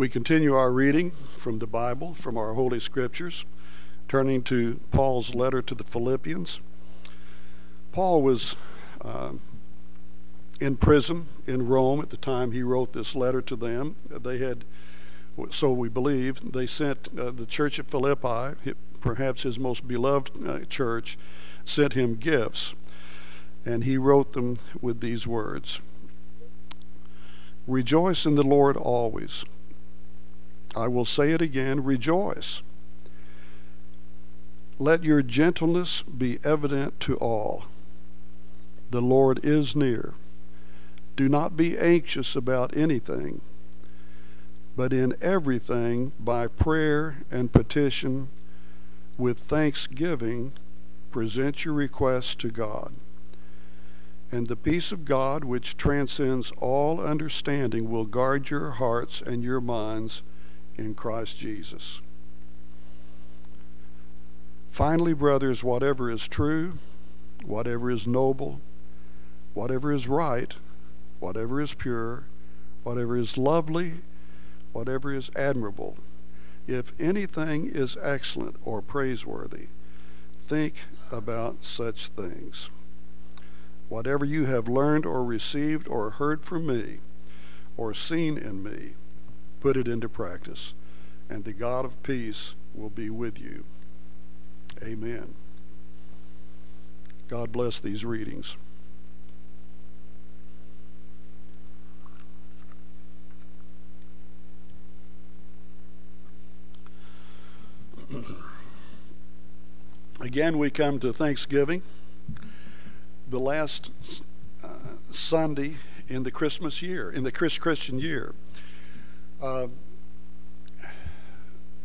We continue our reading from the Bible, from our Holy Scriptures, turning to Paul's letter to the Philippians. Paul was uh, in prison in Rome at the time he wrote this letter to them. They had, so we believe, they sent uh, the church at Philippi, perhaps his most beloved uh, church, sent him gifts. And he wrote them with these words Rejoice in the Lord always. I will say it again rejoice. Let your gentleness be evident to all. The Lord is near. Do not be anxious about anything, but in everything, by prayer and petition, with thanksgiving, present your requests to God. And the peace of God, which transcends all understanding, will guard your hearts and your minds in Christ Jesus. Finally, brothers, whatever is true, whatever is noble, whatever is right, whatever is pure, whatever is lovely, whatever is admirable, if anything is excellent or praiseworthy, think about such things. Whatever you have learned or received or heard from me or seen in me, put it into practice, and the God of peace will be with you. Amen. God bless these readings. Again, we come to Thanksgiving, the last uh, Sunday in the Christmas year, in the Chris Christian year. Uh,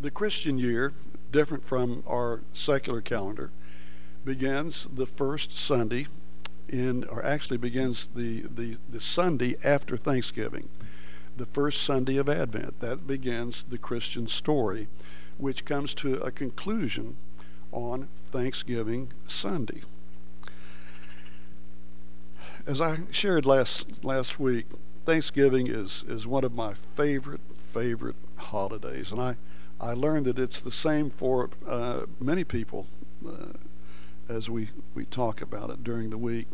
the Christian year, different from our secular calendar, begins the first Sunday in, or actually begins the, the, the Sunday after Thanksgiving, the first Sunday of Advent. That begins the Christian story, which comes to a conclusion on Thanksgiving Sunday. As I shared last last week, Thanksgiving is, is one of my favorite, favorite holidays. And I, I learned that it's the same for uh, many people uh, as we, we talk about it during the week.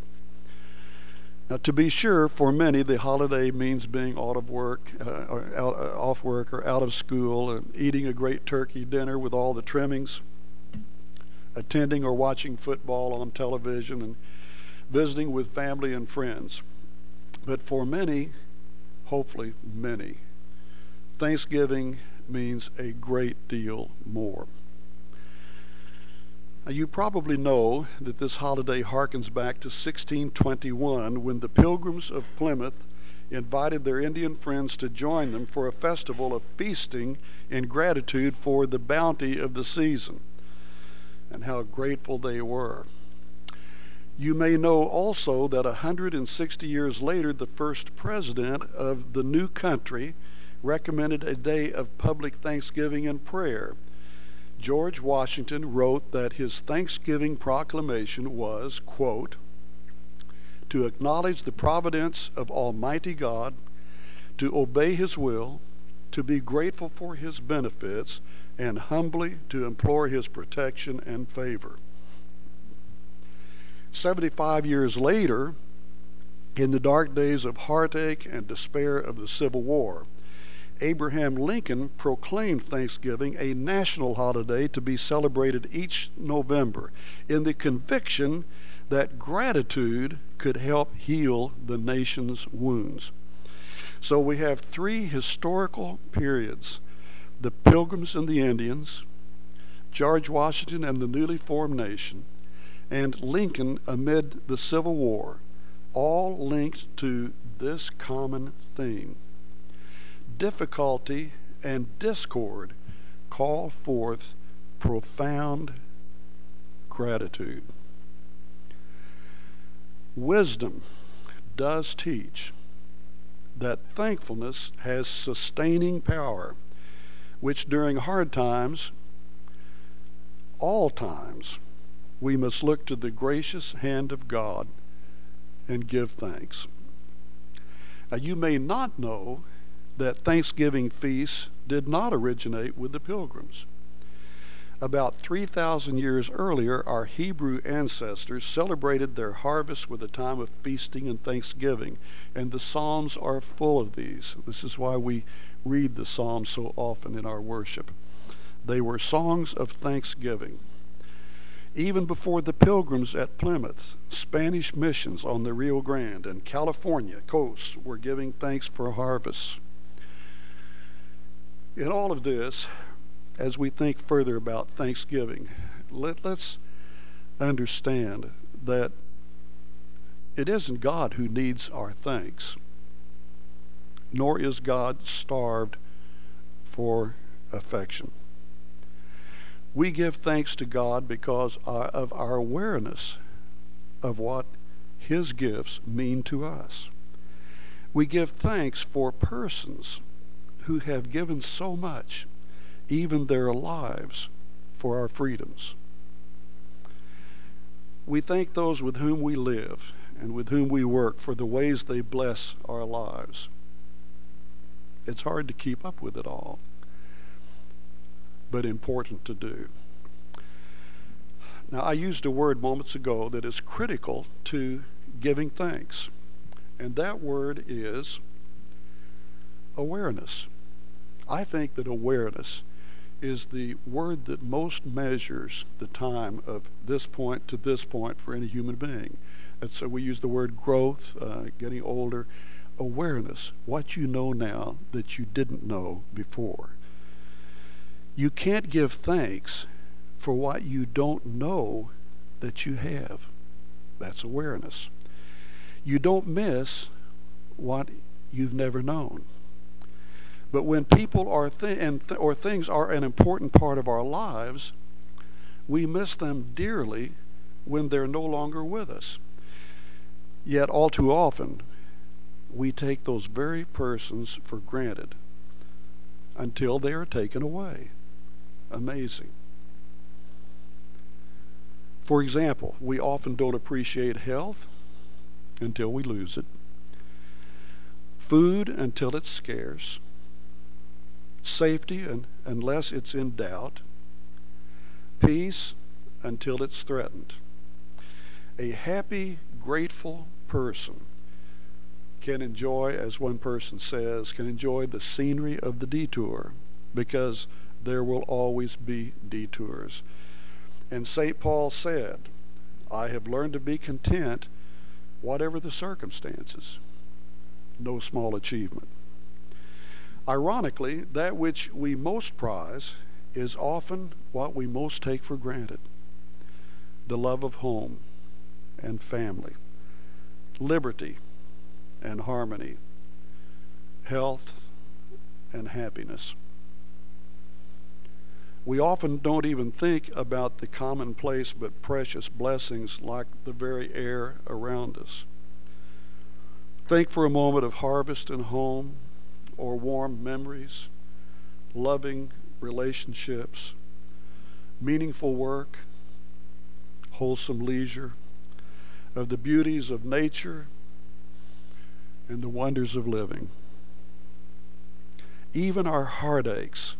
Now, to be sure, for many, the holiday means being out of work, uh, or out, uh, off work, or out of school, and eating a great turkey dinner with all the trimmings, attending or watching football on television, and visiting with family and friends. But for many, hopefully many, Thanksgiving means a great deal more. Now, you probably know that this holiday harkens back to 1621 when the Pilgrims of Plymouth invited their Indian friends to join them for a festival of feasting in gratitude for the bounty of the season and how grateful they were. You may know also that 160 years later, the first president of the new country recommended a day of public thanksgiving and prayer. George Washington wrote that his Thanksgiving proclamation was, quote, to acknowledge the providence of Almighty God, to obey His will, to be grateful for His benefits, and humbly to implore His protection and favor. 75 years later, in the dark days of heartache and despair of the Civil War, Abraham Lincoln proclaimed Thanksgiving a national holiday to be celebrated each November in the conviction that gratitude could help heal the nation's wounds. So we have three historical periods the Pilgrims and the Indians, George Washington and the newly formed nation, and Lincoln amid the Civil War, all linked to this common theme. Difficulty and discord call forth profound gratitude. Wisdom does teach that thankfulness has sustaining power, which during hard times, all times, we must look to the gracious hand of God and give thanks. Now, you may not know that Thanksgiving feasts did not originate with the pilgrims. About 3,000 years earlier, our Hebrew ancestors celebrated their harvest with a time of feasting and thanksgiving, and the Psalms are full of these. This is why we read the Psalms so often in our worship. They were songs of thanksgiving. Even before the pilgrims at Plymouth, Spanish missions on the Rio Grande and California coasts were giving thanks for harvests. In all of this, as we think further about Thanksgiving, let, us understand that it isn't God who needs our thanks, nor is God starved for affection. We give thanks to God because of our awareness of what His gifts mean to us. We give thanks for persons who have given so much even their lives for our freedoms. We thank those with whom we live and with whom we work for the ways they bless our lives. It's hard to keep up with it all, but important to do. Now, I used a word moments ago that is critical to giving thanks, and that word is awareness. I think that awareness is the word that most measures the time of this point to this point for any human being. And so we use the word growth, uh, getting older, awareness, what you know now that you didn't know before. You can't give thanks for what you don't know that you have. That's awareness. You don't miss what you've never known. But when people are th- and th- or things are an important part of our lives, we miss them dearly when they're no longer with us. Yet all too often, we take those very persons for granted until they are taken away. Amazing. For example, we often don't appreciate health until we lose it, food until it's scarce, safety and, unless it's in doubt, peace until it's threatened. A happy, grateful person can enjoy, as one person says, can enjoy the scenery of the detour because there will always be detours. And St. Paul said, I have learned to be content whatever the circumstances. No small achievement. Ironically, that which we most prize is often what we most take for granted the love of home and family, liberty and harmony, health and happiness. We often don't even think about the commonplace but precious blessings like the very air around us. Think for a moment of harvest and home or warm memories, loving relationships, meaningful work, wholesome leisure, of the beauties of nature and the wonders of living. Even our heartaches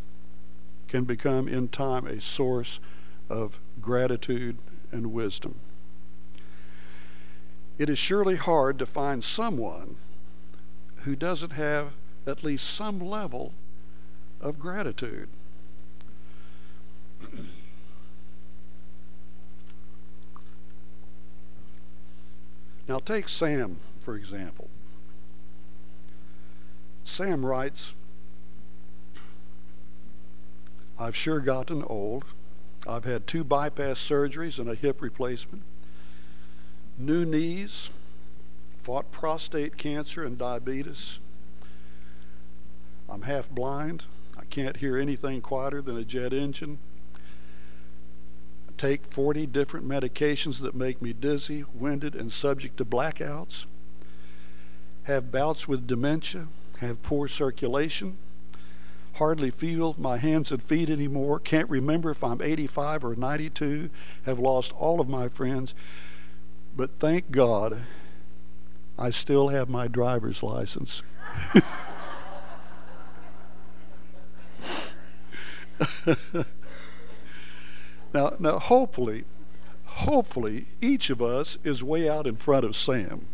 can become in time a source of gratitude and wisdom. It is surely hard to find someone who doesn't have at least some level of gratitude. now, take Sam, for example. Sam writes, I've sure gotten old. I've had two bypass surgeries and a hip replacement, new knees, fought prostate cancer and diabetes, I'm half blind. I can't hear anything quieter than a jet engine. I take 40 different medications that make me dizzy, winded, and subject to blackouts. Have bouts with dementia. Have poor circulation. Hardly feel my hands and feet anymore. Can't remember if I'm 85 or 92. Have lost all of my friends. But thank God I still have my driver's license. now, now, hopefully, hopefully, each of us is way out in front of Sam.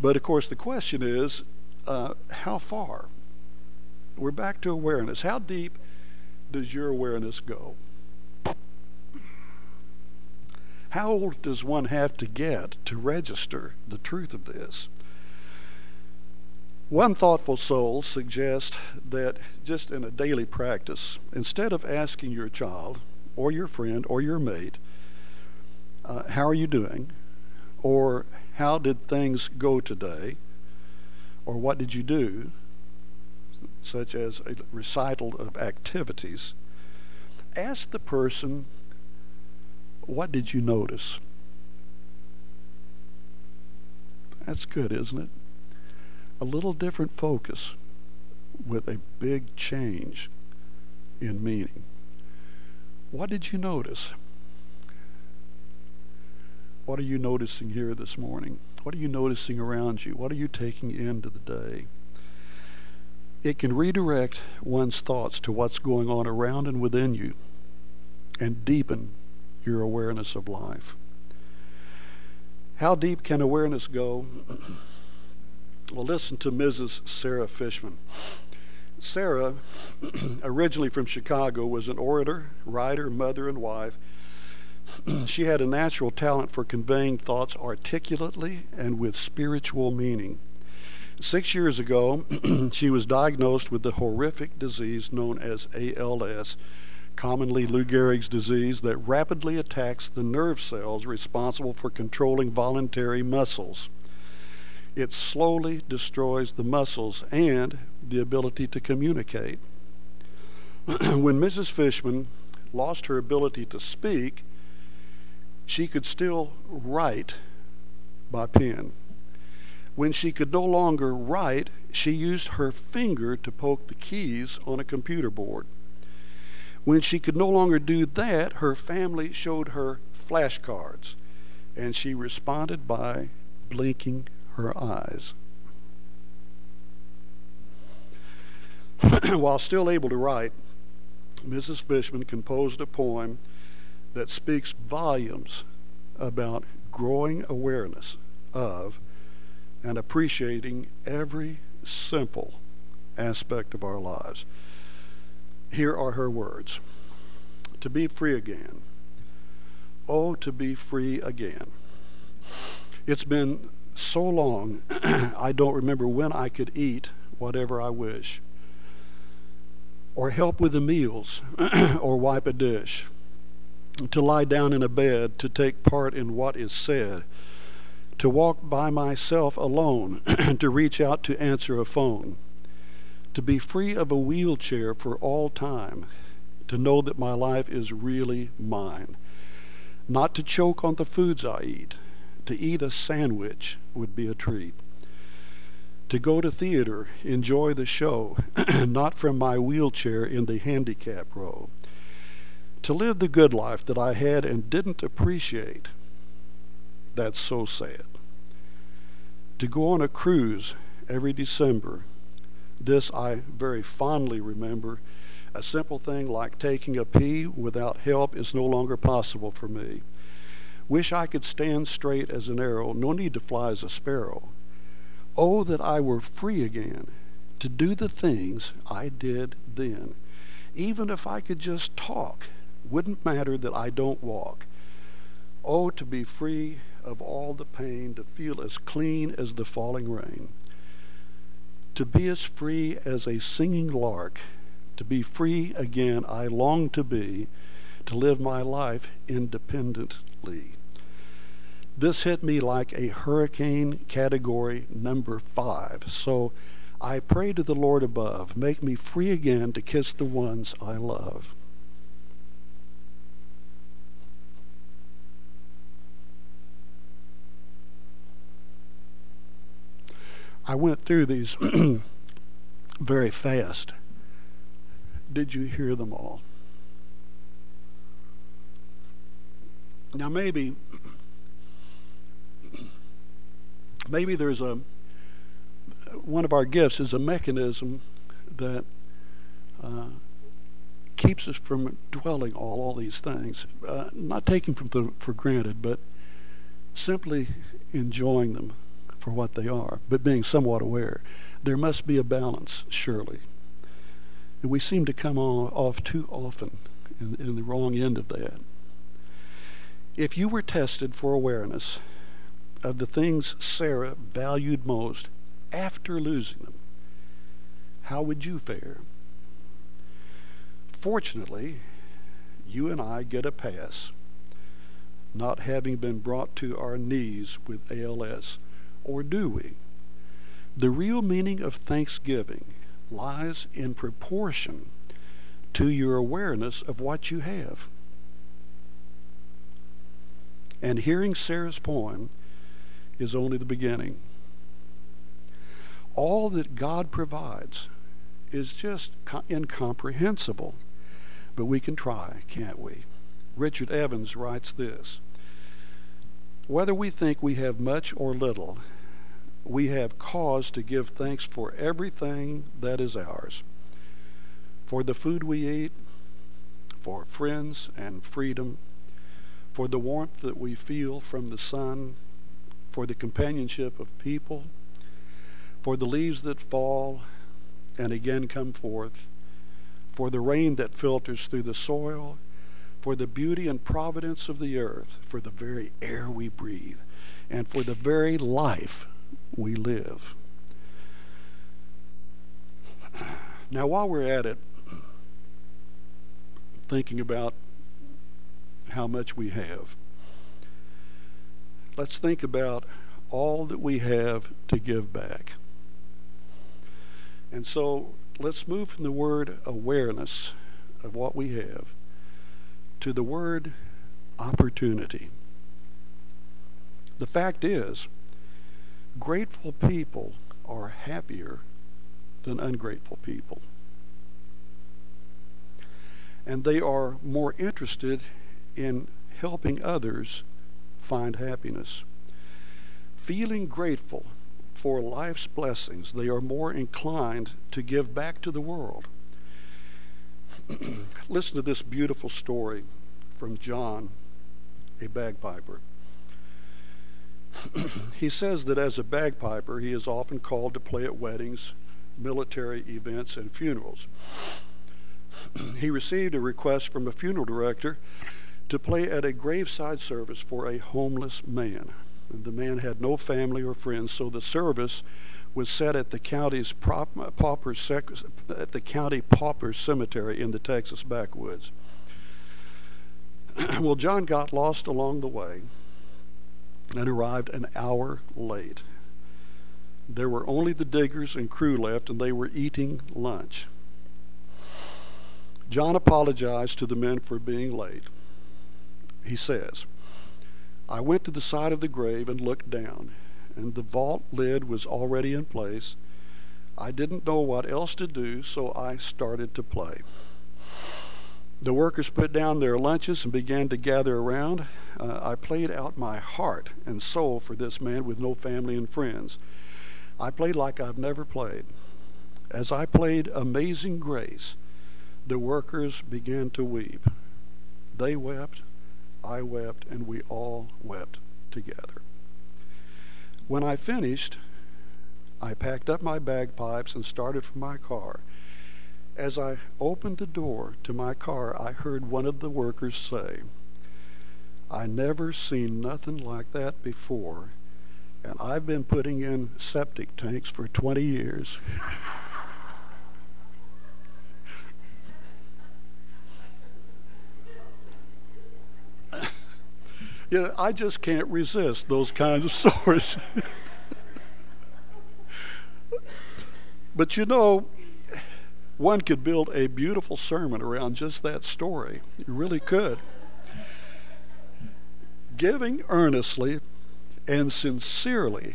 But of course, the question is, uh, how far? We're back to awareness. How deep does your awareness go? How old does one have to get to register the truth of this? One thoughtful soul suggests that just in a daily practice, instead of asking your child or your friend or your mate, uh, How are you doing? or How did things go today? or What did you do? such as a recital of activities, ask the person, What did you notice? That's good, isn't it? A little different focus with a big change in meaning. What did you notice? What are you noticing here this morning? What are you noticing around you? What are you taking into the day? It can redirect one's thoughts to what's going on around and within you and deepen your awareness of life. How deep can awareness go? Well, listen to Mrs. Sarah Fishman. Sarah, originally from Chicago, was an orator, writer, mother, and wife. she had a natural talent for conveying thoughts articulately and with spiritual meaning. Six years ago, she was diagnosed with the horrific disease known as ALS, commonly Lou Gehrig's disease, that rapidly attacks the nerve cells responsible for controlling voluntary muscles. It slowly destroys the muscles and the ability to communicate. when Mrs. Fishman lost her ability to speak, she could still write by pen. When she could no longer write, she used her finger to poke the keys on a computer board. When she could no longer do that, her family showed her flashcards, and she responded by blinking her eyes. While still able to write, Mrs. Fishman composed a poem that speaks volumes about growing awareness of and appreciating every simple aspect of our lives. Here are her words To be free again. Oh, to be free again. It's been so long, I don't remember when I could eat whatever I wish, or help with the meals, or wipe a dish, to lie down in a bed, to take part in what is said. To walk by myself alone, to reach out to answer a phone, to be free of a wheelchair for all time, to know that my life is really mine, not to choke on the foods I eat, to eat a sandwich would be a treat. To go to theater, enjoy the show, not from my wheelchair in the handicap row. To live the good life that I had and didn't appreciate. That's so sad to go on a cruise every December. This I very fondly remember. A simple thing like taking a pee without help is no longer possible for me. Wish I could stand straight as an arrow, no need to fly as a sparrow. Oh, that I were free again to do the things I did then. Even if I could just talk, wouldn't matter that I don't walk. Oh, to be free of all the pain, to feel as clean as the falling rain, to be as free as a singing lark, to be free again, I long to be, to live my life independently. This hit me like a hurricane category number five. So I pray to the Lord above, make me free again to kiss the ones I love. I went through these very fast. Did you hear them all? Now, maybe, maybe there's a one of our gifts is a mechanism that uh, keeps us from dwelling all all these things, uh, not taking them for granted, but simply enjoying them for what they are, but being somewhat aware. There must be a balance, surely. And we seem to come off too often in, in the wrong end of that. If you were tested for awareness of the things Sarah valued most after losing them, how would you fare? Fortunately, you and I get a pass, not having been brought to our knees with ALS, or do we? The real meaning of thanksgiving lies in proportion to your awareness of what you have. And hearing Sarah's poem is only the beginning. All that God provides is just incomprehensible, but we can try, can't we? Richard Evans writes this Whether we think we have much or little, we have cause to give thanks for everything that is ours for the food we eat, for friends and freedom, for the warmth that we feel from the sun, for the companionship of people, for the leaves that fall and again come forth, for the rain that filters through the soil, for the beauty and providence of the earth, for the very air we breathe, and for the very life we live. Now, while we're at it, thinking about how much we have, let's think about all that we have to give back. And so let's move from the word awareness of what we have to the word opportunity. The fact is, Grateful people are happier than ungrateful people. And they are more interested in helping others find happiness. Feeling grateful for life's blessings, they are more inclined to give back to the world. Listen to this beautiful story from John, a bagpiper. he says that as a bagpiper, he is often called to play at weddings, military events, and funerals. he received a request from a funeral director to play at a graveside service for a homeless man. And the man had no family or friends, so the service was set at the county's prop, pauper sec, at the county pauper cemetery in the Texas backwoods. well, John got lost along the way and arrived an hour late. There were only the diggers and crew left, and they were eating lunch. John apologized to the men for being late. He says, I went to the side of the grave and looked down, and the vault lid was already in place. I didn't know what else to do, so I started to play. The workers put down their lunches and began to gather around. Uh, I played out my heart and soul for this man with no family and friends. I played like I've never played. As I played Amazing Grace, the workers began to weep. They wept, I wept, and we all wept together. When I finished, I packed up my bagpipes and started for my car. As I opened the door to my car, I heard one of the workers say, I never seen nothing like that before, and I've been putting in septic tanks for 20 years. you know, I just can't resist those kinds of stories. but you know, one could build a beautiful sermon around just that story. You really could. Giving earnestly and sincerely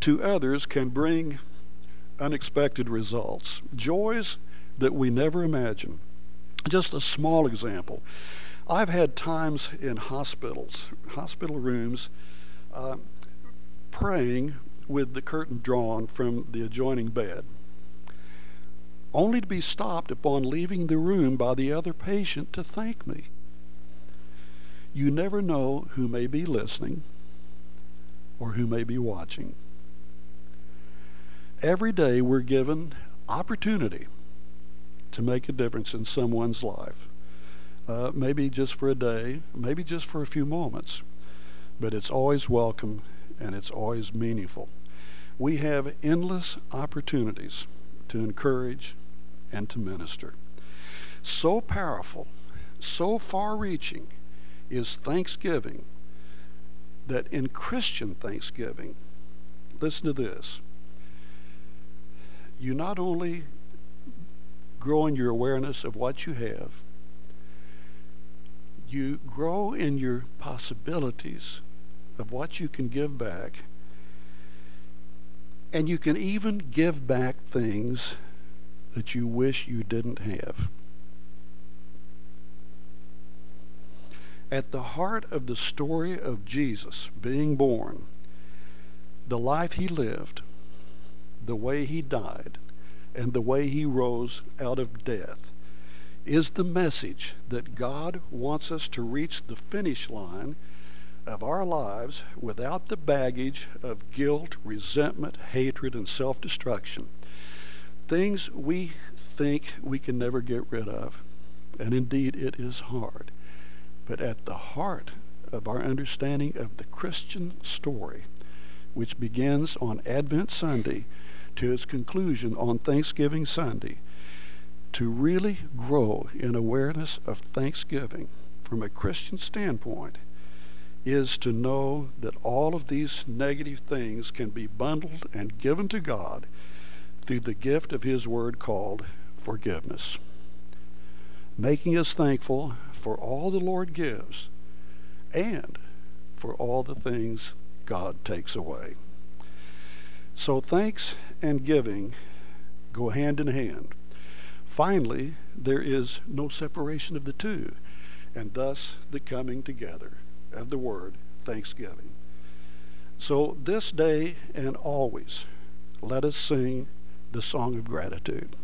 to others can bring unexpected results, joys that we never imagine. Just a small example. I've had times in hospitals, hospital rooms, uh, praying with the curtain drawn from the adjoining bed only to be stopped upon leaving the room by the other patient to thank me. You never know who may be listening or who may be watching. Every day we're given opportunity to make a difference in someone's life. Uh, maybe just for a day, maybe just for a few moments, but it's always welcome and it's always meaningful. We have endless opportunities to encourage and to minister. So powerful, so far reaching is Thanksgiving that in Christian Thanksgiving, listen to this, you not only grow in your awareness of what you have, you grow in your possibilities of what you can give back, and you can even give back things that you wish you didn't have. At the heart of the story of Jesus being born, the life he lived, the way he died, and the way he rose out of death is the message that God wants us to reach the finish line of our lives without the baggage of guilt, resentment, hatred, and self destruction. Things we think we can never get rid of. And indeed, it is hard. But at the heart of our understanding of the Christian story, which begins on Advent Sunday to its conclusion on Thanksgiving Sunday, to really grow in awareness of Thanksgiving from a Christian standpoint is to know that all of these negative things can be bundled and given to God through the gift of His Word called forgiveness, making us thankful for all the Lord gives and for all the things God takes away. So, thanks and giving go hand in hand. Finally, there is no separation of the two, and thus the coming together of the word thanksgiving. So, this day and always, let us sing the song of gratitude.